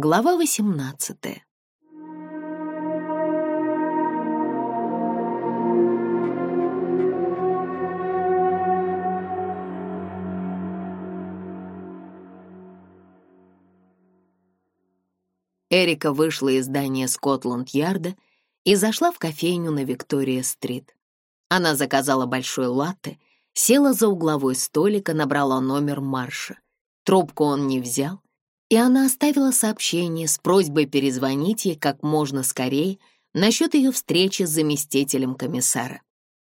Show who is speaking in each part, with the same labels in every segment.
Speaker 1: Глава 18 Эрика вышла из здания Скотланд-Ярда и зашла в кофейню на Виктория-стрит. Она заказала большой латте, села за угловой столик и набрала номер Марша. Трубку он не взял, и она оставила сообщение с просьбой перезвонить ей как можно скорее насчет ее встречи с заместителем комиссара.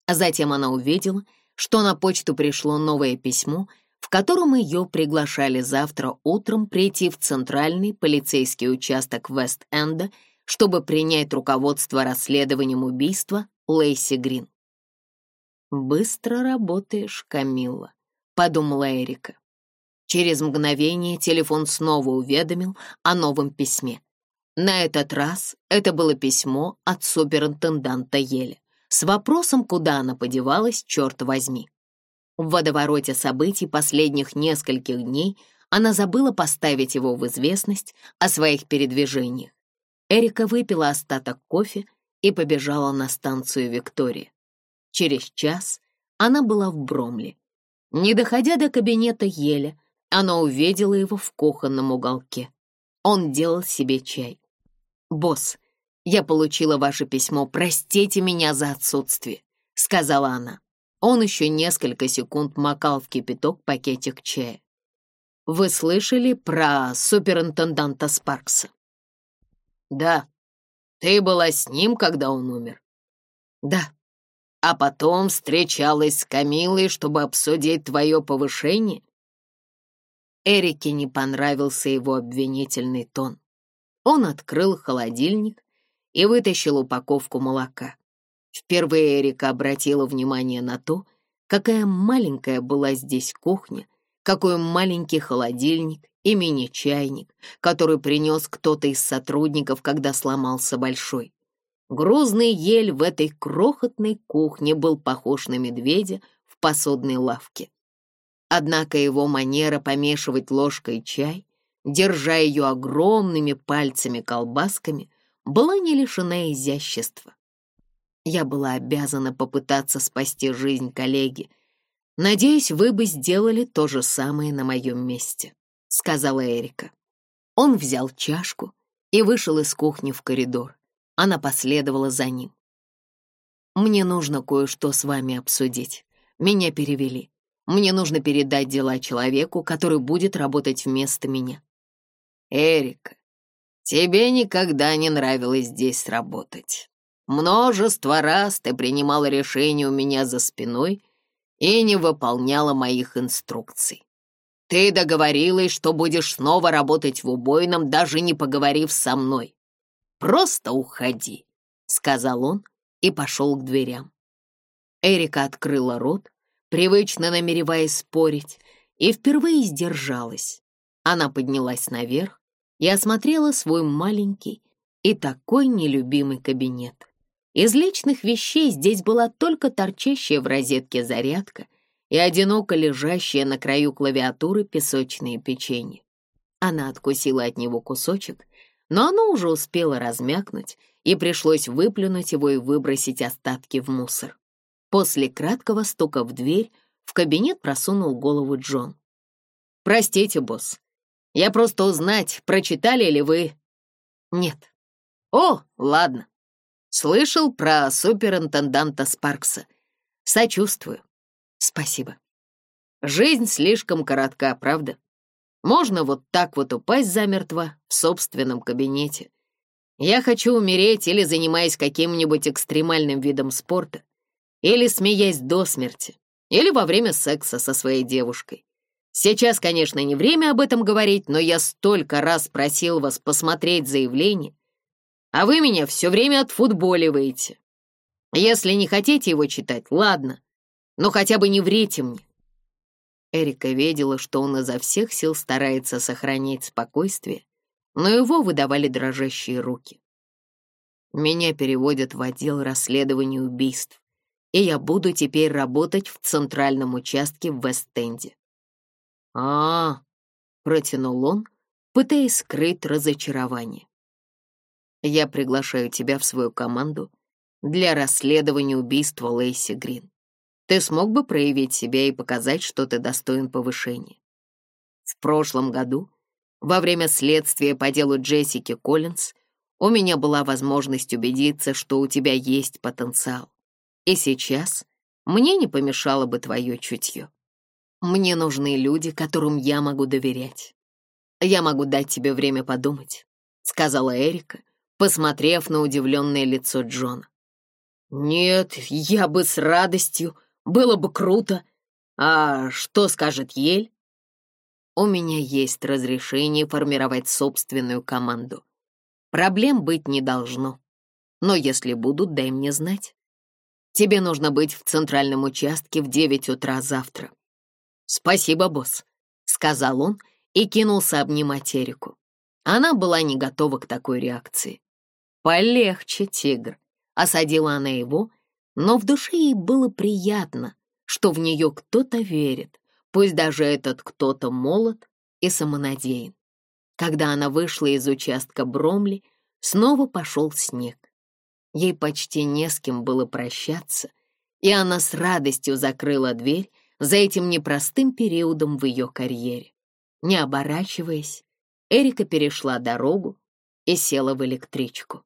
Speaker 1: А затем она увидела, что на почту пришло новое письмо, в котором ее приглашали завтра утром прийти в центральный полицейский участок Вест-Энда, чтобы принять руководство расследованием убийства Лейси Грин. «Быстро работаешь, Камилла», — подумала Эрика. Через мгновение телефон снова уведомил о новом письме. На этот раз это было письмо от суперинтенданта Еля с вопросом, куда она подевалась, черт возьми. В водовороте событий последних нескольких дней она забыла поставить его в известность о своих передвижениях. Эрика выпила остаток кофе и побежала на станцию Виктория. Через час она была в Бромле. Не доходя до кабинета Еля, она увидела его в кухонном уголке. Он делал себе чай. «Босс, я получила ваше письмо, простите меня за отсутствие», — сказала она. Он еще несколько секунд макал в кипяток пакетик чая. «Вы слышали про суперинтенданта Спаркса?» «Да. Ты была с ним, когда он умер?» «Да. А потом встречалась с Камилой, чтобы обсудить твое повышение?» Эрике не понравился его обвинительный тон. Он открыл холодильник и вытащил упаковку молока. Впервые Эрика обратила внимание на то, какая маленькая была здесь кухня, какой маленький холодильник и мини-чайник, который принес кто-то из сотрудников, когда сломался большой. Грузный ель в этой крохотной кухне был похож на медведя в посудной лавке. Однако его манера помешивать ложкой чай, держа ее огромными пальцами-колбасками, была не лишена изящества. Я была обязана попытаться спасти жизнь коллеги. Надеюсь, вы бы сделали то же самое на моем месте, сказала Эрика. Он взял чашку и вышел из кухни в коридор. Она последовала за ним. «Мне нужно кое-что с вами обсудить. Меня перевели. Мне нужно передать дела человеку, который будет работать вместо меня. Эрика, тебе никогда не нравилось здесь работать. Множество раз ты принимала решение у меня за спиной и не выполняла моих инструкций. Ты договорилась, что будешь снова работать в убойном, даже не поговорив со мной. Просто уходи, — сказал он и пошел к дверям. Эрика открыла рот, привычно намереваясь спорить, и впервые сдержалась. Она поднялась наверх и осмотрела свой маленький и такой нелюбимый кабинет. Из личных вещей здесь была только торчащая в розетке зарядка и одиноко лежащая на краю клавиатуры песочные печенье. Она откусила от него кусочек, но оно уже успело размякнуть, и пришлось выплюнуть его и выбросить остатки в мусор. После краткого стука в дверь в кабинет просунул голову Джон. «Простите, босс. Я просто узнать, прочитали ли вы...» «Нет». «О, ладно. Слышал про суперинтенданта Спаркса. Сочувствую. Спасибо. Жизнь слишком коротка, правда? Можно вот так вот упасть замертво в собственном кабинете. Я хочу умереть или занимаясь каким-нибудь экстремальным видом спорта, или смеясь до смерти, или во время секса со своей девушкой. Сейчас, конечно, не время об этом говорить, но я столько раз просил вас посмотреть заявление, а вы меня все время отфутболиваете. Если не хотите его читать, ладно, но хотя бы не врите мне. Эрика видела, что он изо всех сил старается сохранять спокойствие, но его выдавали дрожащие руки. Меня переводят в отдел расследования убийств и я буду теперь работать в центральном участке в Вест-Энде». А, -а, а протянул он, пытаясь скрыть разочарование. «Я приглашаю тебя в свою команду для расследования убийства Лейси Грин. Ты смог бы проявить себя и показать, что ты достоин повышения?» В прошлом году, во время следствия по делу Джессики Коллинз, у меня была возможность убедиться, что у тебя есть потенциал. И сейчас мне не помешало бы твое чутье. Мне нужны люди, которым я могу доверять. Я могу дать тебе время подумать, — сказала Эрика, посмотрев на удивленное лицо Джона. Нет, я бы с радостью, было бы круто. А что скажет Ель? У меня есть разрешение формировать собственную команду. Проблем быть не должно. Но если будут, дай мне знать. Тебе нужно быть в центральном участке в девять утра завтра». «Спасибо, босс», — сказал он и кинулся обнимать Эрику. Она была не готова к такой реакции. «Полегче, тигр», — осадила она его, но в душе ей было приятно, что в нее кто-то верит, пусть даже этот кто-то молод и самонадеян. Когда она вышла из участка Бромли, снова пошел снег. Ей почти не с кем было прощаться, и она с радостью закрыла дверь за этим непростым периодом в ее карьере. Не оборачиваясь, Эрика перешла дорогу и села в электричку.